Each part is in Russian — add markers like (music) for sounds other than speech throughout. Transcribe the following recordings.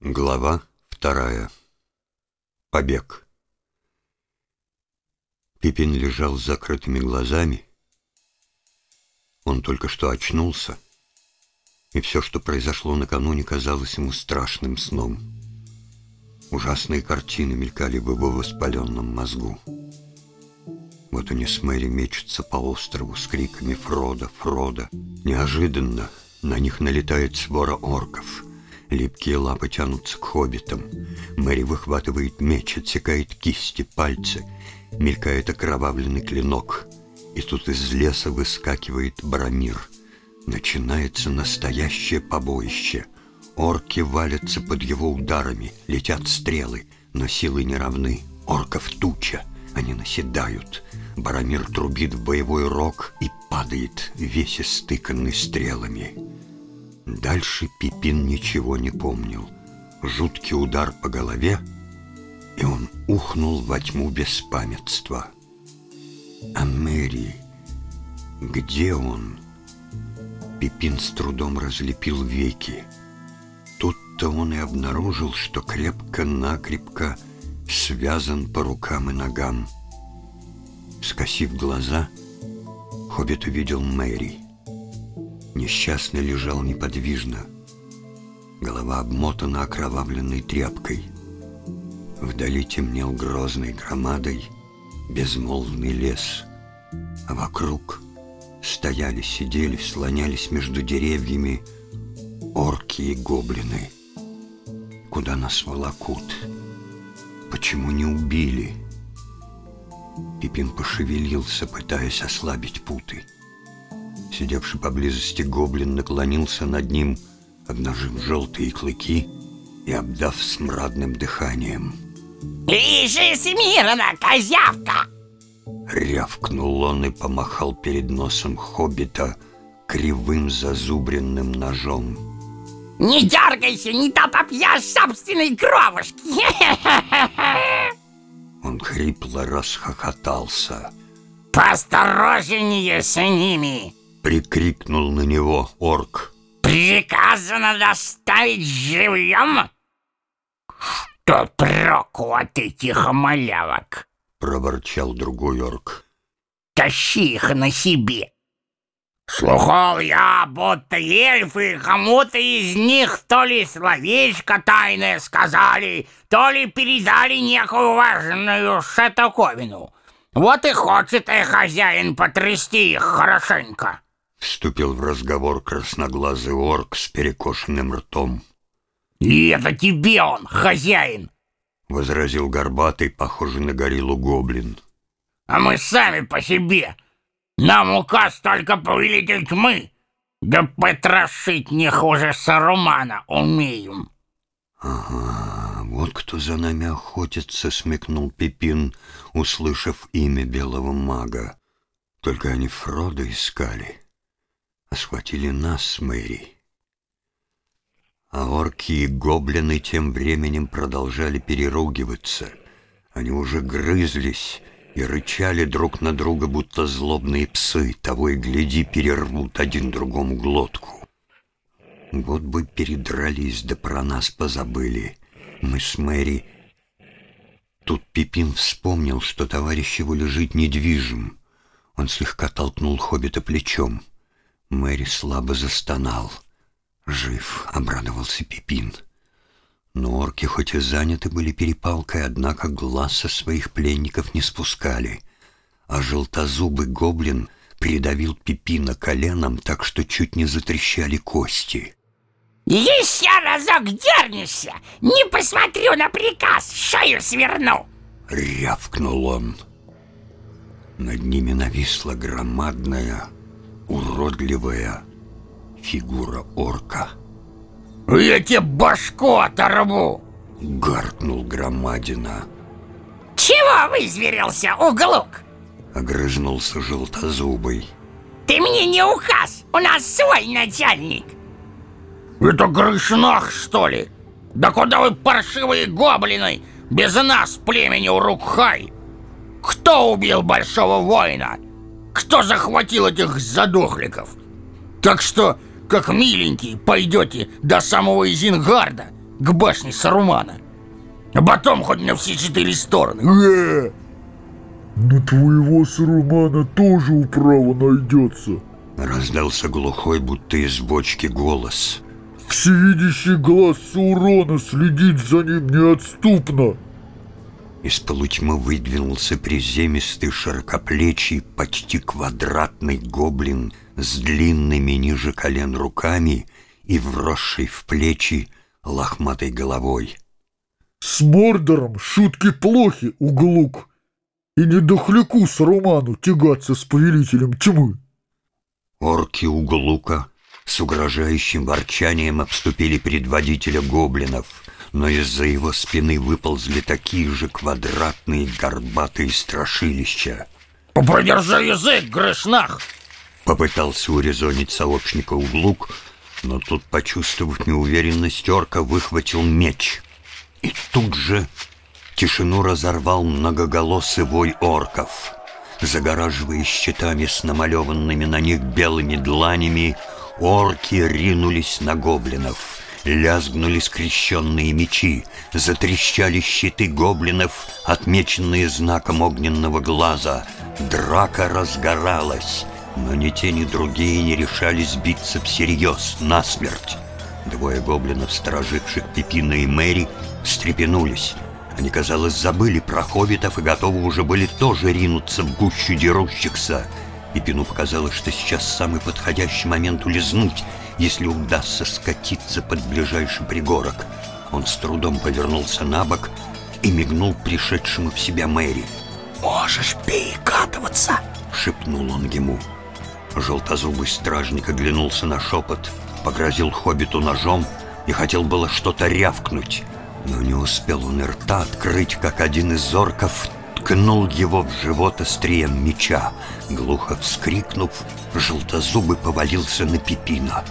Глава вторая. Побег. Пипин лежал с закрытыми глазами. Он только что очнулся, и все, что произошло накануне, казалось ему страшным сном. Ужасные картины мелькали в его воспаленном мозгу. Вот они с Мэри мечутся по острову с криками «Фрода! Фрода!». Неожиданно на них налетает свора орков — Липкие лапы тянутся к хоббитам. Мэри выхватывает меч, отсекает кисти, пальцы. Мелькает окровавленный клинок. И тут из леса выскакивает Барамир. Начинается настоящее побоище. Орки валятся под его ударами, летят стрелы, но силы не равны. Орков туча, они наседают. Барамир трубит в боевой рог и падает, весь истыканный стрелами. Дальше Пипин ничего не помнил. Жуткий удар по голове, и он ухнул во тьму беспамятства. А Мэри, где он? Пипин с трудом разлепил веки. Тут-то он и обнаружил, что крепко-накрепко связан по рукам и ногам. Скосив глаза, Хоббит увидел Мэри — Несчастный лежал неподвижно. Голова обмотана окровавленной тряпкой. Вдали темнел грозной громадой безмолвный лес, а вокруг стояли, сидели, слонялись между деревьями орки и гоблины. Куда нас волокут? Почему не убили? Пипин пошевелился, пытаясь ослабить путы. Сидевший поблизости гоблин наклонился над ним, обнажив желтые клыки и обдав смрадным дыханием. «Лежи смирно, козявка!» Рявкнул он и помахал перед носом хоббита кривым зазубренным ножом. «Не дергайся, не то попьешь собственной кровушки!» (laughs) Он хрипло расхохотался. «Поосторожнее с ними!» Прикрикнул на него орк. «Приказано доставить живьем? Что проку от этих малявок?» Проворчал другой орк. «Тащи их на себе!» Слухал я, будто эльфы кому-то из них то ли словечко тайное сказали, то ли передали некую важную шатоковину. Вот и хочет и хозяин потрясти их хорошенько. Вступил в разговор красноглазый орк с перекошенным ртом. «И это тебе он, хозяин!» — возразил горбатый, похожий на гориллу гоблин. «А мы сами по себе. Нам указ только повелитель тьмы. Да потрошить не хуже Сарумана умеем». «Ага, вот кто за нами охотится», — смекнул Пипин, услышав имя белого мага. «Только они Фрода искали» схватили нас с Мэри. А орки и гоблины тем временем продолжали переругиваться. Они уже грызлись и рычали друг на друга, будто злобные псы, того и гляди, перервут один другому глотку. Вот бы передрались, да про нас позабыли. Мы с Мэри... Тут Пипин вспомнил, что товарищ его лежит недвижим. Он слегка толкнул хоббита плечом. Мэри слабо застонал. «Жив», — обрадовался Пипин. Но орки хоть и заняты были перепалкой, однако глаз со своих пленников не спускали, а желтозубый гоблин придавил Пипина коленом, так что чуть не затрещали кости. «Еще разок дернешься, не посмотрю на приказ, шею сверну!» — рявкнул он. Над ними нависла громадная, уродливая фигура орка. «Я тебе башку оторву!» — гаркнул Громадина. «Чего вызверился, углук?» — огрызнулся желтозубый. «Ты мне не указ, у нас свой начальник!» «Это Грышнах, что ли? Да куда вы, паршивые гоблины, без нас племени Урукхай? Кто убил большого воина? Кто захватил этих задохликов. Так что, как миленький, пойдете до самого Изингарда, к башне Сарумана. А потом хоть на все четыре стороны. Э! На твоего Сарумана тоже управа найдется. Раздался глухой, будто из бочки голос. Всевидящий глаз Саурона следит за ним неотступно. Из полутьмы выдвинулся приземистый, широкоплечий, почти квадратный гоблин с длинными ниже колен руками и вросшей в плечи лохматой головой. С Мордором шутки плохи, углук, и не дохляку с Роману тягаться с повелителем тьмы. Орки углука с угрожающим ворчанием обступили предводителя гоблинов, но из-за его спины выползли такие же квадратные горбатые страшилища. «Попридержи язык, грешнах!» Попытался урезонить сообщника Углук, но тут, почувствовав неуверенность, орка выхватил меч. И тут же тишину разорвал многоголосый вой орков. Загораживая щитами с намалеванными на них белыми дланями, орки ринулись на гоблинов. Лязгнули скрещенные мечи, затрещали щиты гоблинов, отмеченные знаком огненного глаза. Драка разгоралась, но ни те, ни другие не решались биться всерьез, насмерть. Двое гоблинов, стороживших Пипина и Мэри, встрепенулись. Они, казалось, забыли про хоббитов и готовы уже были тоже ринуться в гущу дерущихся. Пипину показалось, что сейчас самый подходящий момент улизнуть, если удастся скатиться под ближайший пригорок. Он с трудом повернулся на бок и мигнул пришедшему в себя Мэри. «Можешь перекатываться!» — шепнул он ему. Желтозубый стражник оглянулся на шепот, погрозил хоббиту ножом и хотел было что-то рявкнуть. Но не успел он и рта открыть, как один из зорков ткнул его в живот острием меча. Глухо вскрикнув, желтозубый повалился на Пипина.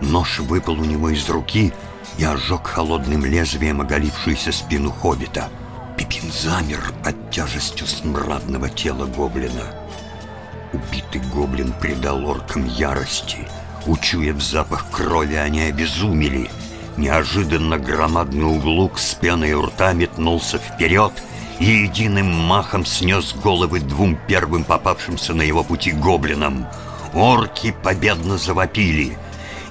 Нож выпал у него из руки и ожег холодным лезвием оголившуюся спину хоббита. Пипин замер под тяжестью смрадного тела гоблина. Убитый гоблин придал оркам ярости. Учуяв запах крови, они обезумели — Неожиданно громадный углук с пеной у рта метнулся вперед и единым махом снес головы двум первым попавшимся на его пути гоблинам. Орки победно завопили.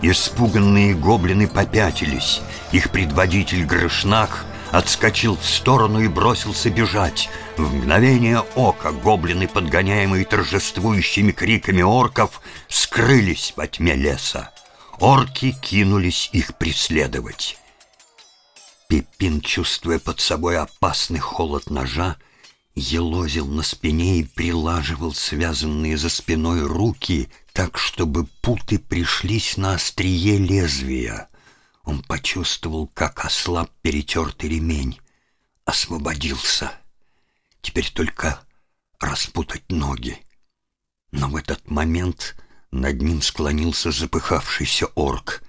Испуганные гоблины попятились. Их предводитель Грышнах отскочил в сторону и бросился бежать. В мгновение ока гоблины, подгоняемые торжествующими криками орков, скрылись во тьме леса. Орки кинулись их преследовать. Пипин, чувствуя под собой опасный холод ножа, елозил на спине и прилаживал связанные за спиной руки так, чтобы путы пришлись на острие лезвия. Он почувствовал, как ослаб перетертый ремень. Освободился. Теперь только распутать ноги. Но в этот момент над ним склонился запыхавшийся орк.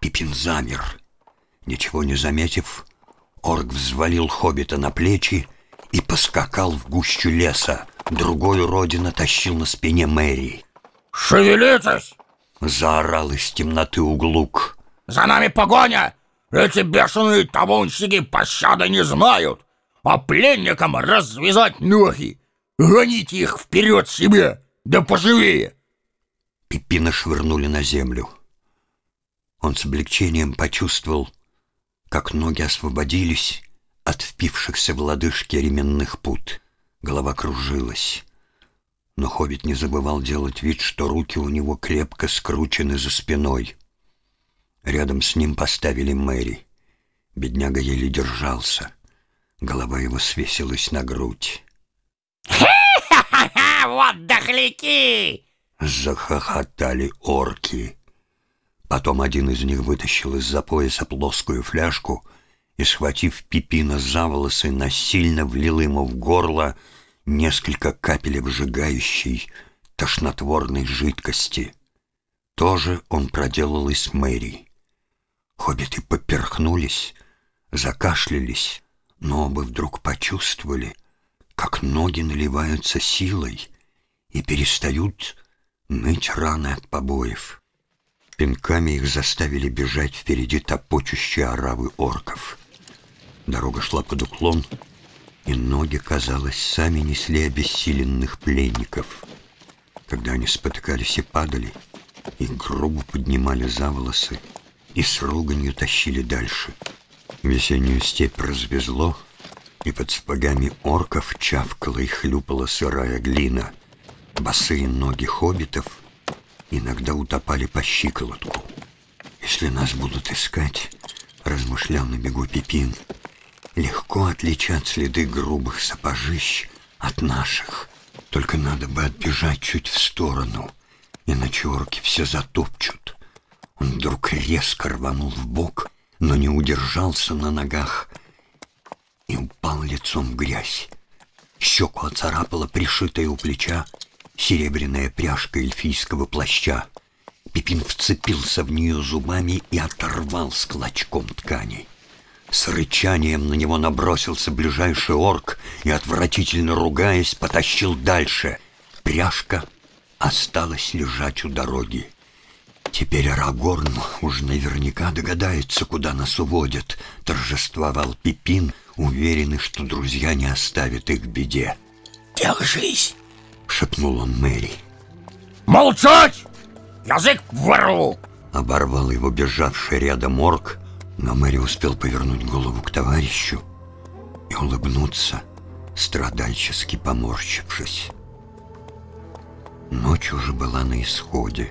Пипин замер. Ничего не заметив, орк взвалил хоббита на плечи и поскакал в гущу леса. Другой родина тащил на спине Мэри. «Шевелитесь!» — заорал из темноты углук. «За нами погоня! Эти бешеные табунщики пощады не знают, а пленникам развязать ноги! Гоните их вперед себе, да поживее!» Пиппина швырнули на землю. Он с облегчением почувствовал, как ноги освободились от впившихся в лодыжки ременных пут. Голова кружилась. Но хоббит не забывал делать вид, что руки у него крепко скручены за спиной. Рядом с ним поставили Мэри. Бедняга еле держался. Голова его свесилась на грудь. «Ха-ха-ха! Вот дохляки!» Захохотали орки. Потом один из них вытащил из-за пояса плоскую фляжку и, схватив Пипина за волосы, насильно влил ему в горло несколько капель обжигающей, тошнотворной жидкости. Тоже он проделал и с Мэри. Хоббиты поперхнулись, закашлялись, но оба вдруг почувствовали, как ноги наливаются силой и перестают ныть раны от побоев. Пинками их заставили бежать впереди топочущие оравы орков. Дорога шла под уклон, и ноги, казалось, сами несли обессиленных пленников. Когда они спотыкались и падали, их грубо поднимали за волосы и с руганью тащили дальше. Весеннюю степь развезло, и под сапогами орков чавкала и хлюпала сырая глина. Босые ноги хоббитов иногда утопали по щиколотку. «Если нас будут искать», — размышлял на бегу Пипин, — Легко отличать следы грубых сапожищ от наших. Только надо бы отбежать чуть в сторону, иначе орки все затопчут. Он вдруг резко рванул в бок, но не удержался на ногах и упал лицом в грязь. Щеку оцарапала пришитая у плеча серебряная пряжка эльфийского плаща. Пипин вцепился в нее зубами и оторвал с клочком ткани. С рычанием на него набросился ближайший орк и, отвратительно ругаясь, потащил дальше. Пряжка осталась лежать у дороги. Теперь Арагорн уж наверняка догадается, куда нас уводят, торжествовал Пипин, уверенный, что друзья не оставят их в беде. «Держись!» — шепнул он Мэри. «Молчать! Язык вору!» — оборвал его бежавший рядом орк, но Мэри успел повернуть голову к товарищу и улыбнуться, страдальчески поморщившись. Ночь уже была на исходе.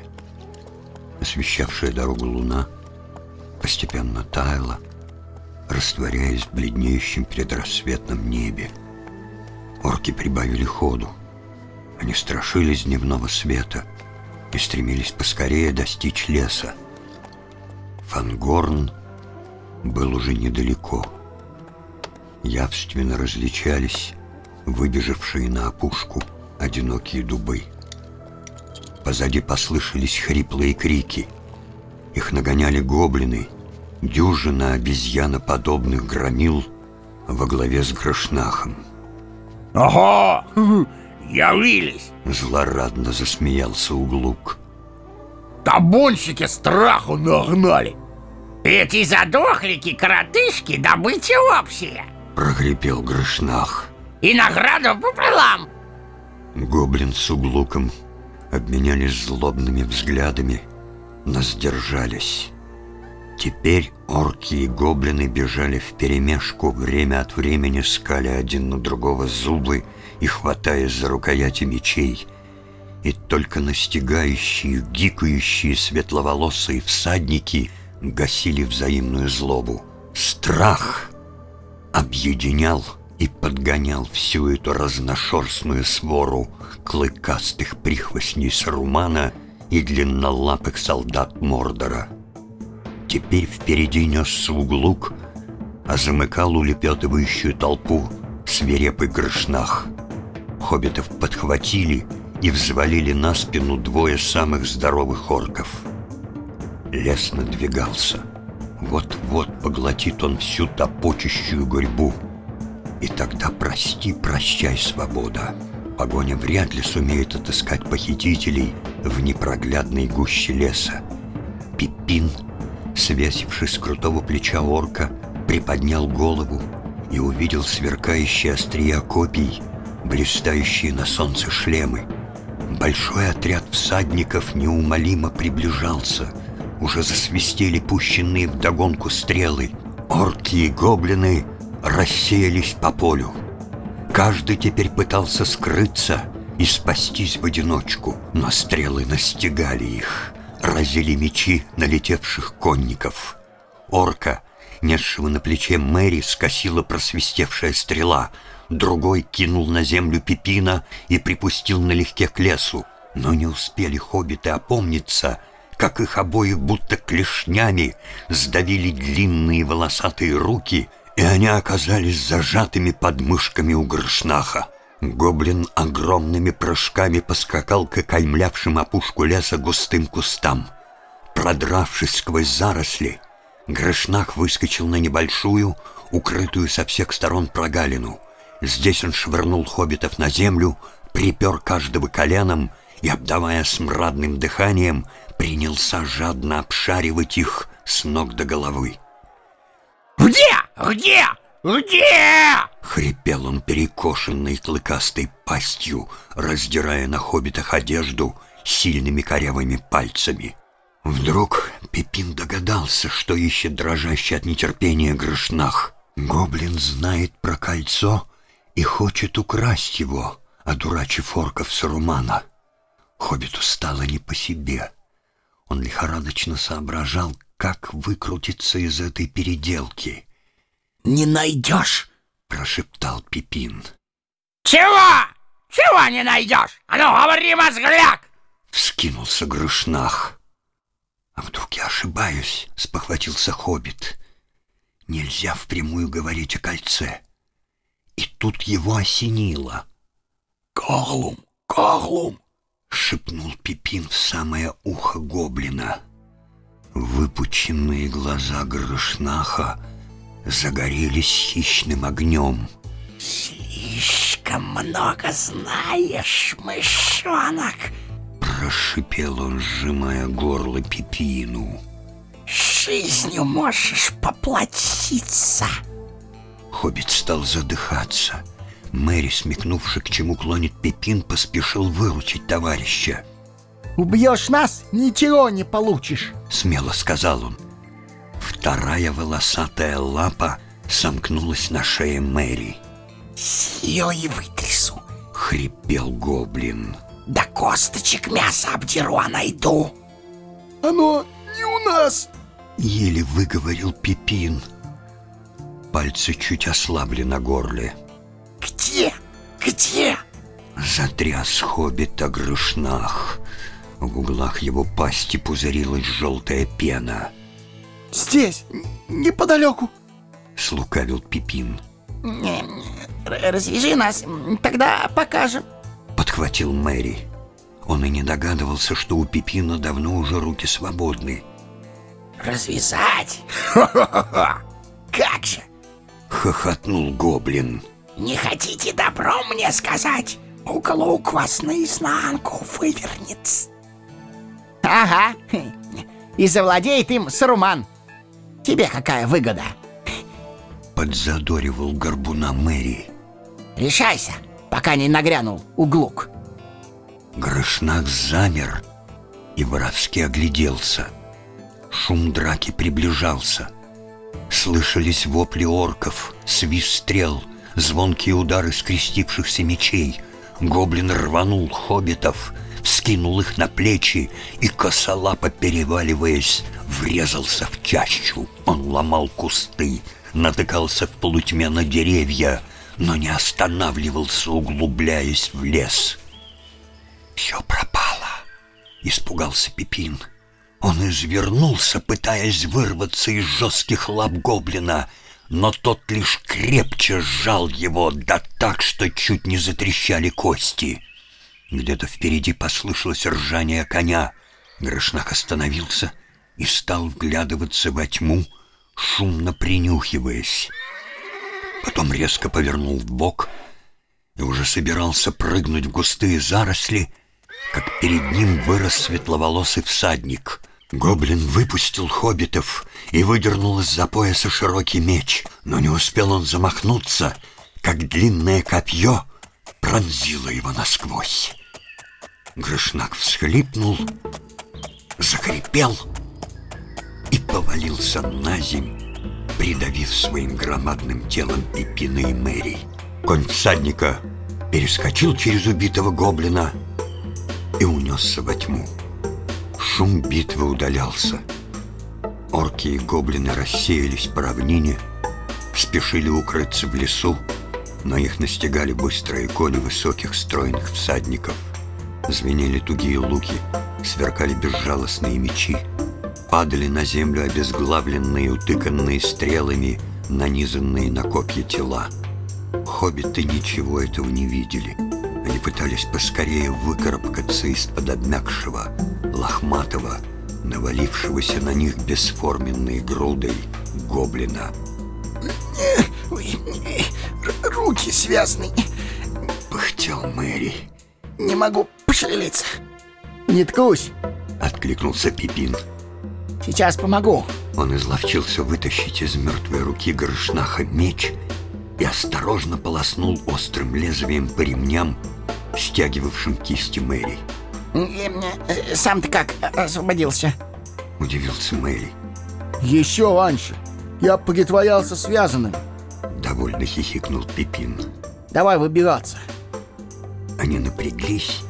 Освещавшая дорогу луна постепенно таяла, растворяясь в бледнеющем предрассветном небе. Орки прибавили ходу. Они страшились дневного света и стремились поскорее достичь леса. Фангорн — был уже недалеко. Явственно различались выбежавшие на опушку одинокие дубы. Позади послышались хриплые крики. Их нагоняли гоблины, дюжина обезьяноподобных громил во главе с Грошнахом. «Ого! (laughs) Явились!» Злорадно засмеялся Углук. Табунщики страху нагнали! Эти задохлики-коротышки добыча общая. Прогрепел Грышнах. И награду пополам. Гоблин с углуком обменялись злобными взглядами, но сдержались. Теперь орки и гоблины бежали вперемешку, время от времени скали один на другого зубы и хватаясь за рукояти мечей. И только настигающие, гикающие светловолосые всадники — гасили взаимную злобу. Страх объединял и подгонял всю эту разношерстную свору клыкастых прихвостней Сарумана и длиннолапых солдат Мордора. Теперь впереди несся углук, а замыкал улепетывающую толпу свирепый грышнах. Хоббитов подхватили и взвалили на спину двое самых здоровых орков — Лес надвигался. Вот-вот поглотит он всю топочущую гурьбу. И тогда прости, прощай, свобода. Погоня вряд ли сумеет отыскать похитителей в непроглядной гуще леса. Пипин, свесившись с крутого плеча орка, приподнял голову и увидел сверкающие острия копий, блистающие на солнце шлемы. Большой отряд всадников неумолимо приближался — уже засвистели пущенные вдогонку стрелы. Орки и гоблины рассеялись по полю. Каждый теперь пытался скрыться и спастись в одиночку, но стрелы настигали их, разили мечи налетевших конников. Орка, несшего на плече Мэри, скосила просвистевшая стрела, другой кинул на землю Пипина и припустил налегке к лесу, но не успели хоббиты опомниться — как их обоих будто клешнями сдавили длинные волосатые руки, и они оказались зажатыми под мышками у Гршнаха. Гоблин огромными прыжками поскакал к окаймлявшим опушку леса густым кустам. Продравшись сквозь заросли, Грышнах выскочил на небольшую, укрытую со всех сторон прогалину. Здесь он швырнул хоббитов на землю, припер каждого коленом и, обдавая смрадным дыханием, принялся жадно обшаривать их с ног до головы. «Где? Где? Где?» Хрипел он перекошенной клыкастой пастью, раздирая на хоббитах одежду сильными корявыми пальцами. Вдруг Пепин догадался, что ищет дрожащий от нетерпения Грышнах. Гоблин знает про кольцо и хочет украсть его, одурачив орков Сарумана. Хоббиту стало не по себе. Он лихорадочно соображал, как выкрутиться из этой переделки. «Не найдешь!» — прошептал Пипин. «Чего? Чего не найдешь? А ну, говори, мозгляк!» Вскинулся Грышнах. «А вдруг я ошибаюсь?» — спохватился Хоббит. «Нельзя впрямую говорить о кольце». И тут его осенило. «Карлум! Карлум!» — шепнул Пипин в самое ухо гоблина. Выпученные глаза Грышнаха загорелись хищным огнем. «Слишком много знаешь, мышонок!» Прошипел он, сжимая горло Пипину. «Жизнью можешь поплатиться!» Хоббит стал задыхаться. Мэри, смекнувши, к чему клонит Пипин, поспешил выручить товарища. Убьешь нас, ничего не получишь. Смело сказал он. Вторая волосатая лапа сомкнулась на шее Мэри. «Силой вытрясу!» — хрипел гоблин. «Да косточек мяса обдеру, а найду!» Оно не у нас! Еле выговорил Пипин. Пальцы чуть ослабли на горле. «Где? Где?» Затряс хоббит о грышнах. В углах его пасти пузырилась желтая пена. Здесь, неподалеку. Слукавил Пипин. «Развяжи нас, тогда покажем». Подхватил Мэри. Он и не догадывался, что у Пипина давно уже руки свободны. «Развязать? (laughs) Ха-ха-ха! Как же! Хохотнул гоблин. Не хотите добро мне сказать? Уголок вас наизнанку вывернется. Ага, и завладеет им Саруман. Тебе какая выгода? Подзадоривал горбуна Мэри. Решайся, пока не нагрянул углук. Грышнак замер и воровски огляделся. Шум драки приближался. Слышались вопли орков, свист стрел, звонкие удары скрестившихся мечей. Гоблин рванул хоббитов, вскинул их на плечи и, косолапо переваливаясь, врезался в чащу. Он ломал кусты, натыкался в полутьме на деревья, но не останавливался, углубляясь в лес. «Все пропало!» — испугался Пипин. Он извернулся, пытаясь вырваться из жестких лап гоблина, но тот лишь крепче сжал его, да так, что чуть не затрещали кости. Где-то впереди послышалось ржание коня. Грошнак остановился и стал вглядываться во тьму, шумно принюхиваясь. Потом резко повернул в бок и уже собирался прыгнуть в густые заросли, как перед ним вырос светловолосый всадник. Гоблин выпустил хоббитов и выдернул из-за пояса широкий меч, но не успел он замахнуться, как длинное копье пронзило его насквозь. Грышнак всхлипнул, закрепел и повалился на земь, придавив своим громадным телом Пипина и Мэри. Конь всадника перескочил через убитого гоблина и унесся во тьму. Шум битвы удалялся. Орки и гоблины рассеялись по равнине, спешили укрыться в лесу, но их настигали быстрые кони высоких стройных всадников. Звенели тугие луки, сверкали безжалостные мечи, падали на землю обезглавленные, утыканные стрелами, нанизанные на копья тела. Хоббиты ничего этого не видели. Они пытались поскорее выкарабкаться из-под обмякшего, лохматого, навалившегося на них бесформенной грудой гоблина. Руки связаны. Пыхтел Мэри. Не могу пошевелиться. Не ткусь. Откликнулся Пипин. Сейчас помогу. Он изловчился вытащить из мертвой руки Горшнаха меч и осторожно полоснул острым лезвием по ремням, стягивавшим кисти Мэри. Э, Сам ты как освободился? Удивился Мэри. Еще раньше. Я притворялся связанным. Довольно хихикнул Пипин. Давай выбираться. Они напряглись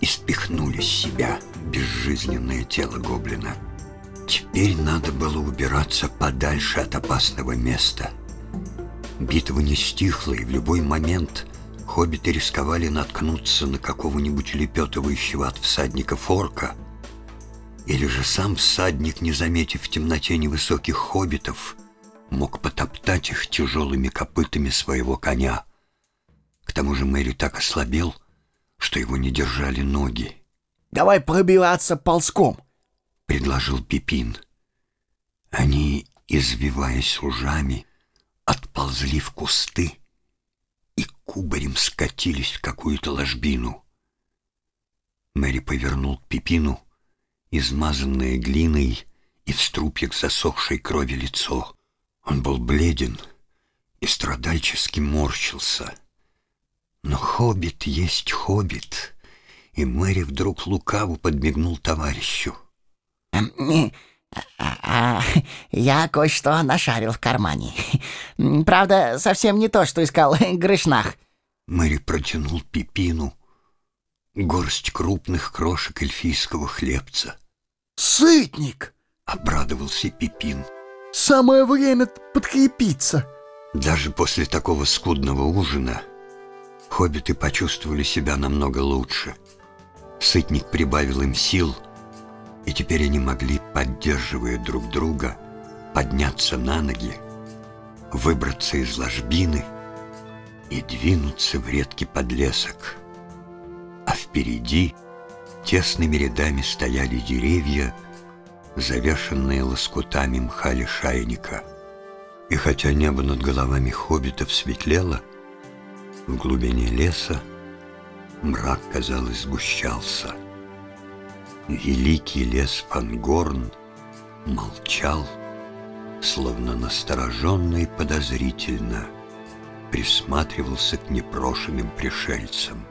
и спихнули с себя безжизненное тело гоблина. Теперь надо было убираться подальше от опасного места. Битва не стихла, и в любой момент хоббиты рисковали наткнуться на какого-нибудь лепетывающего от всадника форка, или же сам всадник, не заметив в темноте невысоких хоббитов, мог потоптать их тяжелыми копытами своего коня. К тому же Мэри так ослабел, что его не держали ноги. Давай пробираться ползком. — предложил Пипин. Они, извиваясь ужами, отползли в кусты кубарем скатились в какую-то ложбину. Мэри повернул к Пипину, измазанное глиной и в струпьях засохшей крови лицо. Он был бледен и страдальчески морщился. Но хоббит есть хоббит, и Мэри вдруг лукаво подмигнул товарищу. А, (laughs) я кое-что нашарил в кармане. (laughs) Правда, совсем не то, что искал (laughs) Грышнах. Мэри протянул Пипину горсть крупных крошек эльфийского хлебца. Сытник! Обрадовался Пипин. Самое время подкрепиться. Даже после такого скудного ужина хоббиты почувствовали себя намного лучше. Сытник прибавил им сил, и теперь они могли, поддерживая друг друга, подняться на ноги, выбраться из ложбины и двинуться в редкий подлесок. А впереди тесными рядами стояли деревья, завешенные лоскутами мха лишайника. И хотя небо над головами хоббитов светлело, в глубине леса мрак, казалось, сгущался. Великий лес Фангорн молчал, словно настороженно и подозрительно присматривался к непрошенным пришельцам.